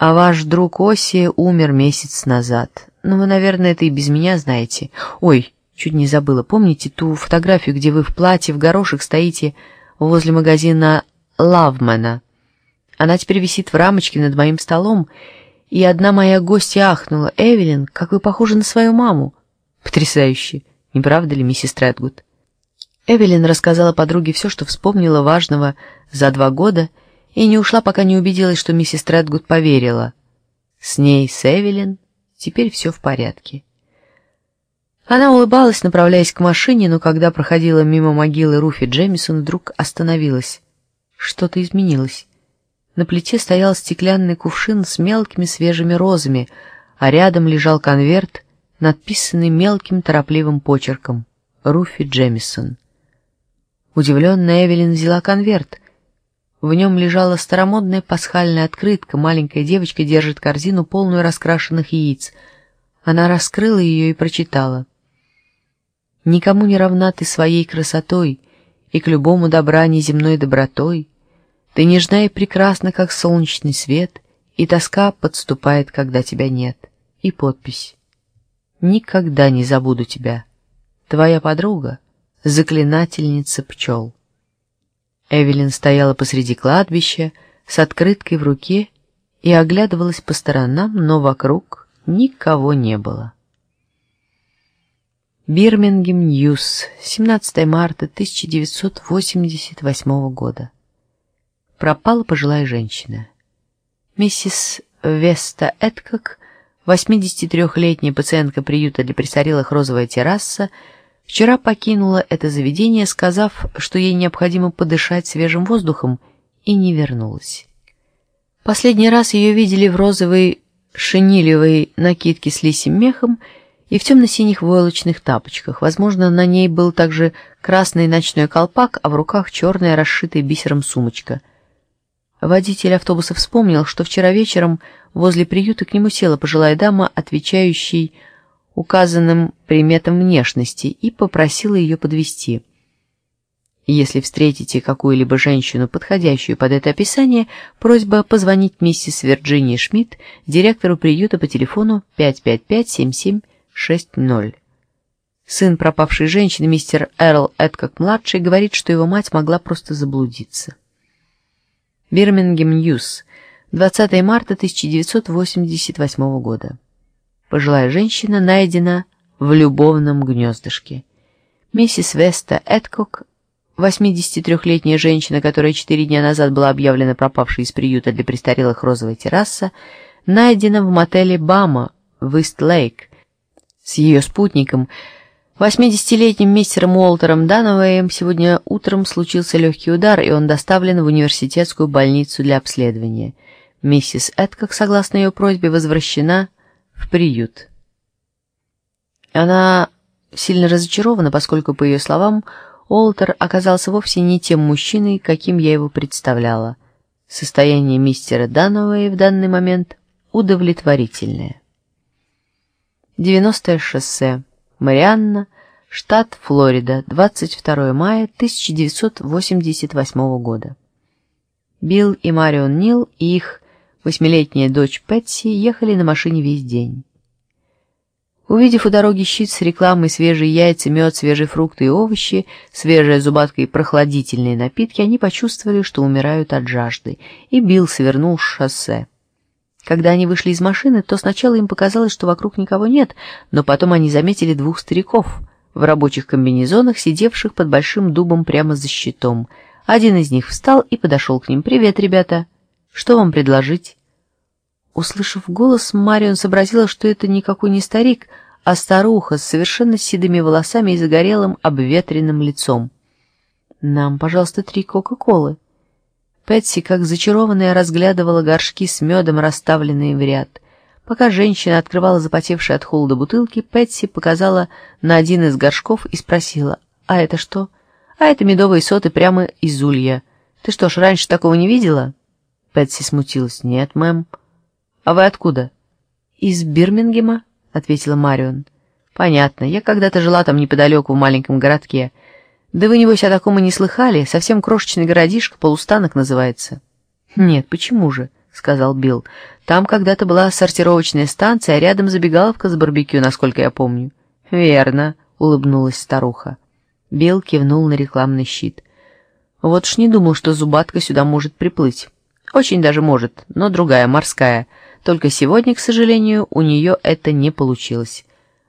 А ваш друг Оси умер месяц назад. Ну, вы, наверное, это и без меня знаете. Ой, чуть не забыла. Помните ту фотографию, где вы в платье в горошек стоите возле магазина Лавмена? Она теперь висит в рамочке над моим столом, и одна моя гостья ахнула. «Эвелин, как вы похожи на свою маму!» «Потрясающе! Не правда ли, миссис Тредгуд?» Эвелин рассказала подруге все, что вспомнила важного за два года, и не ушла, пока не убедилась, что миссис Тредгуд поверила. С ней, с Эвелин, теперь все в порядке. Она улыбалась, направляясь к машине, но когда проходила мимо могилы Руфи Джемисон, вдруг остановилась. Что-то изменилось. На плите стоял стеклянный кувшин с мелкими свежими розами, а рядом лежал конверт, надписанный мелким торопливым почерком «Руфи Джемисон». Удивленная Эвелин взяла конверт. В нем лежала старомодная пасхальная открытка, маленькая девочка держит корзину, полную раскрашенных яиц. Она раскрыла ее и прочитала. «Никому не равна ты своей красотой, и к любому добра неземной добротой. Ты нежна и прекрасна, как солнечный свет, и тоска подступает, когда тебя нет». И подпись. «Никогда не забуду тебя. Твоя подруга — заклинательница пчел. Эвелин стояла посреди кладбища с открыткой в руке и оглядывалась по сторонам, но вокруг никого не было. Бирмингем Ньюс, 17 марта 1988 года. Пропала пожилая женщина. Миссис Веста Эткок, 83-летняя пациентка приюта для престарелых «Розовая терраса», Вчера покинула это заведение, сказав, что ей необходимо подышать свежим воздухом, и не вернулась. Последний раз ее видели в розовой шинилевой накидке с лисим мехом и в темно-синих войлочных тапочках. Возможно, на ней был также красный ночной колпак, а в руках черная расшитая бисером сумочка. Водитель автобуса вспомнил, что вчера вечером возле приюта к нему села пожилая дама, отвечающая указанным приметам внешности и попросила ее подвести. Если встретите какую-либо женщину, подходящую под это описание, просьба позвонить миссис Вирджинии Шмидт, директору приюта по телефону 555-7760. Сын пропавшей женщины, мистер Эрл Эдкок-младший, говорит, что его мать могла просто заблудиться. Бирмингем Ньюс, 20 марта 1988 года. Пожилая женщина найдена в любовном гнездышке. Миссис Веста Эдкок, 83-летняя женщина, которая четыре дня назад была объявлена пропавшей из приюта для престарелых «Розовая терраса», найдена в мотеле «Бама» в Ист-Лейк с ее спутником, 80-летним мистером Уолтером Дановеем сегодня утром случился легкий удар, и он доставлен в университетскую больницу для обследования. Миссис Эдкок, согласно ее просьбе, возвращена в приют. Она сильно разочарована, поскольку, по ее словам, Уолтер оказался вовсе не тем мужчиной, каким я его представляла. Состояние мистера Дановой в данный момент удовлетворительное. 90 шоссе. Марианна, штат Флорида, 22 мая 1988 года. Билл и Марион Нил и их Восьмилетняя дочь Пэтси ехали на машине весь день. Увидев у дороги щит с рекламой свежие яйца, мед, свежие фрукты и овощи, свежая зубатка и прохладительные напитки, они почувствовали, что умирают от жажды, и Билл свернул с шоссе. Когда они вышли из машины, то сначала им показалось, что вокруг никого нет, но потом они заметили двух стариков в рабочих комбинезонах, сидевших под большим дубом прямо за щитом. Один из них встал и подошел к ним. «Привет, ребята!» Что вам предложить?» Услышав голос, Марион сообразила, что это никакой не старик, а старуха с совершенно седыми волосами и загорелым обветренным лицом. «Нам, пожалуйста, три Кока-Колы». Пэтси, как зачарованная, разглядывала горшки с медом, расставленные в ряд. Пока женщина открывала запотевшие от холода бутылки, Пэтси показала на один из горшков и спросила, «А это что?» «А это медовые соты прямо из улья. Ты что ж, раньше такого не видела?» Пэтси смутилась. «Нет, мэм». «А вы откуда?» «Из Бирмингема», — ответила Марион. «Понятно. Я когда-то жила там неподалеку, в маленьком городке. Да вы, небось, о таком и не слыхали? Совсем крошечный городишко, полустанок называется». «Нет, почему же?» — сказал Билл. «Там когда-то была сортировочная станция, а рядом забегаловка с барбекю, насколько я помню». «Верно», — улыбнулась старуха. Билл кивнул на рекламный щит. «Вот ж не думал, что зубатка сюда может приплыть. Очень даже может, но другая, морская. Только сегодня, к сожалению, у нее это не получилось».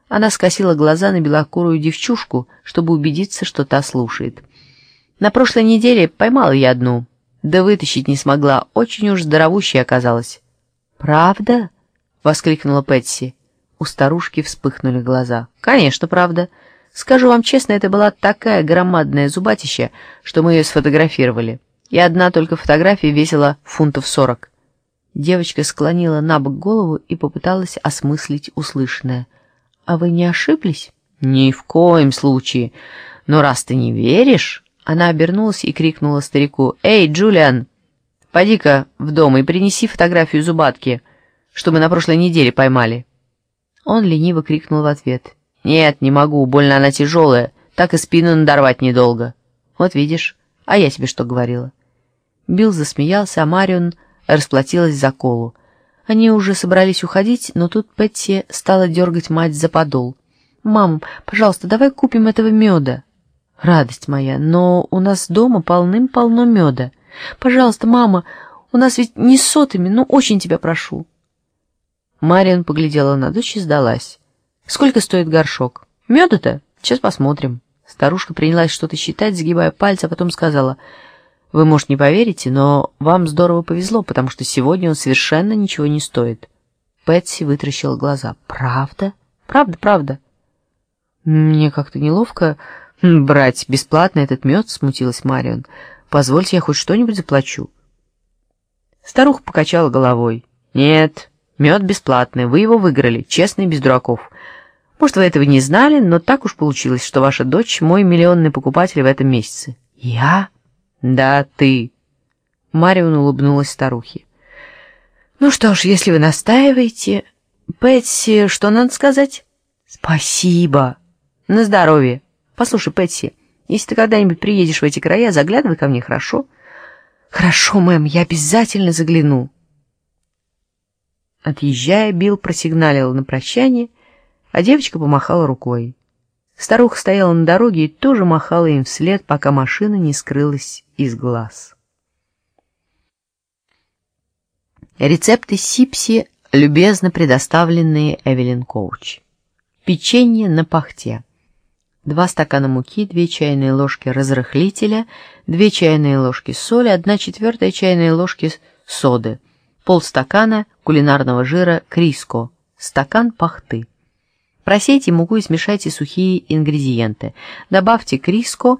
Она скосила глаза на белокурую девчушку, чтобы убедиться, что та слушает. «На прошлой неделе поймала я одну, да вытащить не смогла, очень уж здоровущей оказалась». «Правда?» — воскликнула Пэтси. У старушки вспыхнули глаза. «Конечно, правда. Скажу вам честно, это была такая громадная зубатища, что мы ее сфотографировали. И одна только фотография весила фунтов сорок». Девочка склонила на бок голову и попыталась осмыслить услышанное — «А вы не ошиблись?» «Ни в коем случае. Но раз ты не веришь...» Она обернулась и крикнула старику. «Эй, Джулиан, поди-ка в дом и принеси фотографию зубатки, что мы на прошлой неделе поймали». Он лениво крикнул в ответ. «Нет, не могу, больно она тяжелая, так и спину надорвать недолго». «Вот видишь, а я тебе что говорила?» Билл засмеялся, а Марион расплатилась за колу. Они уже собрались уходить, но тут Пэтти стала дергать мать за подол. «Мам, пожалуйста, давай купим этого меда». «Радость моя, но у нас дома полным-полно меда. Пожалуйста, мама, у нас ведь не сотами, ну очень тебя прошу». Мариан поглядела на дочь и сдалась. «Сколько стоит горшок? Меда-то? Сейчас посмотрим». Старушка принялась что-то считать, сгибая пальцы, а потом сказала — вы, может, не поверите, но вам здорово повезло, потому что сегодня он совершенно ничего не стоит. Пэтси вытращила глаза. Правда? Правда, правда. Мне как-то неловко брать бесплатно этот мед, смутилась Марион. Позвольте, я хоть что-нибудь заплачу. Старуха покачала головой. Нет, мед бесплатный, вы его выиграли, честно и без дураков. Может, вы этого не знали, но так уж получилось, что ваша дочь мой миллионный покупатель в этом месяце. Я? «Да, ты!» Марион улыбнулась старухе. «Ну что ж, если вы настаиваете...» «Пэтси, что надо сказать?» «Спасибо!» «На здоровье!» «Послушай, Пэтси, если ты когда-нибудь приедешь в эти края, заглядывай ко мне, хорошо?» «Хорошо, мэм, я обязательно загляну!» Отъезжая, Билл просигналил на прощание, а девочка помахала рукой. Старуха стояла на дороге и тоже махала им вслед, пока машина не скрылась из глаз. Рецепты сипси, любезно предоставленные Эвелин Коуч. Печенье на пахте. 2 стакана муки, 2 чайные ложки разрыхлителя, 2 чайные ложки соли, 1 четвертая чайные ложки соды, полстакана кулинарного жира криско, стакан пахты. Просейте муку и смешайте сухие ингредиенты. Добавьте криско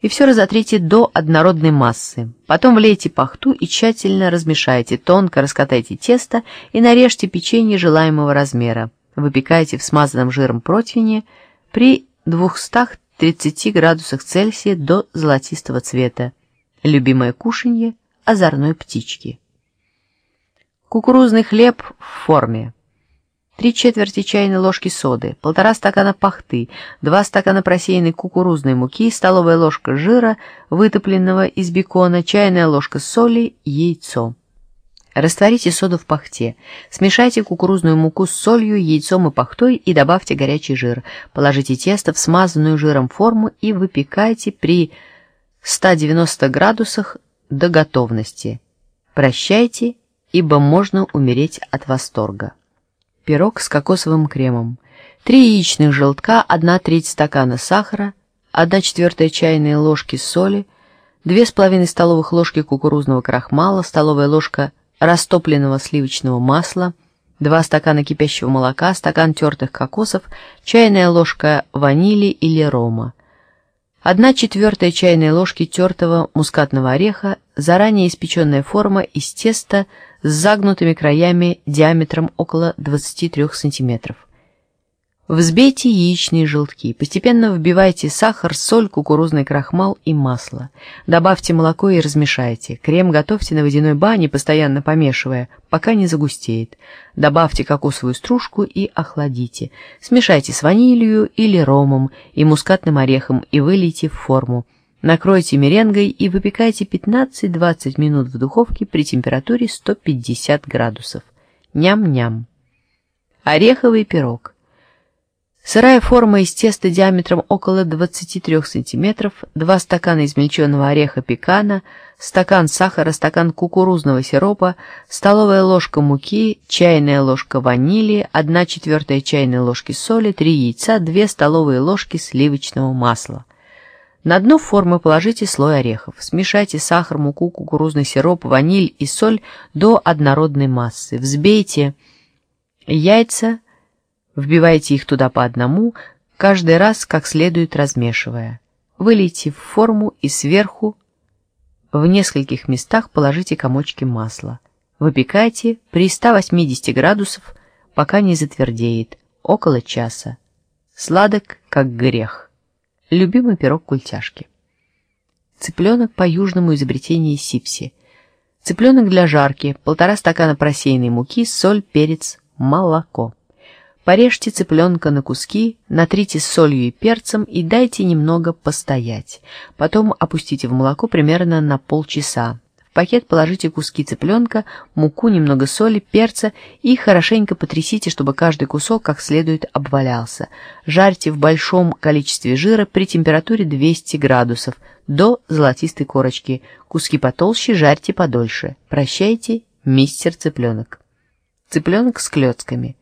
и все разотрите до однородной массы. Потом влейте пахту и тщательно размешайте, тонко раскатайте тесто и нарежьте печенье желаемого размера. Выпекайте в смазанном жиром противне при 230 градусах Цельсия до золотистого цвета. Любимое кушанье озорной птички. Кукурузный хлеб в форме. Три четверти чайной ложки соды, полтора стакана пахты, два стакана просеянной кукурузной муки, столовая ложка жира, вытопленного из бекона, чайная ложка соли, яйцо. Растворите соду в пахте. Смешайте кукурузную муку с солью, яйцом и пахтой и добавьте горячий жир. Положите тесто в смазанную жиром форму и выпекайте при 190 градусах до готовности. Прощайте, ибо можно умереть от восторга пирог с кокосовым кремом, три яичных желтка, одна треть стакана сахара, одна четвертая чайной ложки соли, две с половиной столовых ложки кукурузного крахмала, столовая ложка растопленного сливочного масла, два стакана кипящего молока, стакан тертых кокосов, чайная ложка ванили или рома. Одна четвертая чайной ложки тертого мускатного ореха, заранее испеченная форма из теста с загнутыми краями диаметром около 23 сантиметров. Взбейте яичные желтки, постепенно вбивайте сахар, соль, кукурузный крахмал и масло. Добавьте молоко и размешайте. Крем готовьте на водяной бане, постоянно помешивая, пока не загустеет. Добавьте кокосовую стружку и охладите. Смешайте с ванилью или ромом и мускатным орехом и вылейте в форму. Накройте меренгой и выпекайте 15-20 минут в духовке при температуре 150 градусов. Ням-ням. Ореховый пирог. Сырая форма из теста диаметром около 23 см, 2 стакана измельченного ореха пекана, стакан сахара, стакан кукурузного сиропа, столовая ложка муки, чайная ложка ванили, 1 четвертая чайной ложки соли, 3 яйца, 2 столовые ложки сливочного масла. На дно формы положите слой орехов. Смешайте сахар, муку, кукурузный сироп, ваниль и соль до однородной массы. Взбейте яйца, Вбивайте их туда по одному, каждый раз как следует размешивая. Вылейте в форму и сверху в нескольких местах положите комочки масла. Выпекайте при 180 градусов, пока не затвердеет, около часа. Сладок, как грех. Любимый пирог культяшки. Цыпленок по южному изобретению Сипси. Цыпленок для жарки, полтора стакана просеянной муки, соль, перец, молоко. Порежьте цыпленка на куски, натрите солью и перцем и дайте немного постоять. Потом опустите в молоко примерно на полчаса. Пакет положите куски цыпленка, муку, немного соли, перца и хорошенько потрясите, чтобы каждый кусок как следует обвалялся. Жарьте в большом количестве жира при температуре 200 градусов до золотистой корочки. Куски потолще жарьте подольше. Прощайте, мистер цыпленок. Цыпленок с клетками.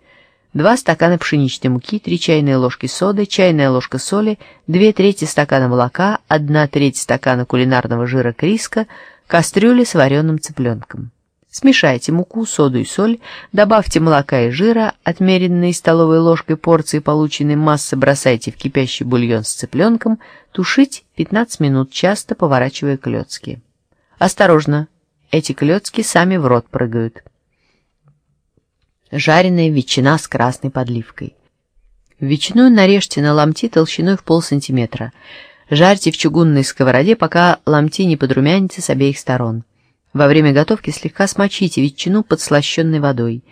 2 стакана пшеничной муки, 3 чайные ложки соды, чайная ложка соли, 2 трети стакана молока, 1 треть стакана кулинарного жира криска, кастрюля с вареным цыпленком. Смешайте муку, соду и соль, добавьте молока и жира, отмеренные столовой ложкой порции полученной массы бросайте в кипящий бульон с цыпленком, тушить 15 минут, часто поворачивая клетки. Осторожно, эти клетки сами в рот прыгают жареная ветчина с красной подливкой. Ветчину нарежьте на ломти толщиной в полсантиметра. Жарьте в чугунной сковороде, пока ломти не подрумянятся с обеих сторон. Во время готовки слегка смочите ветчину подслащенной водой.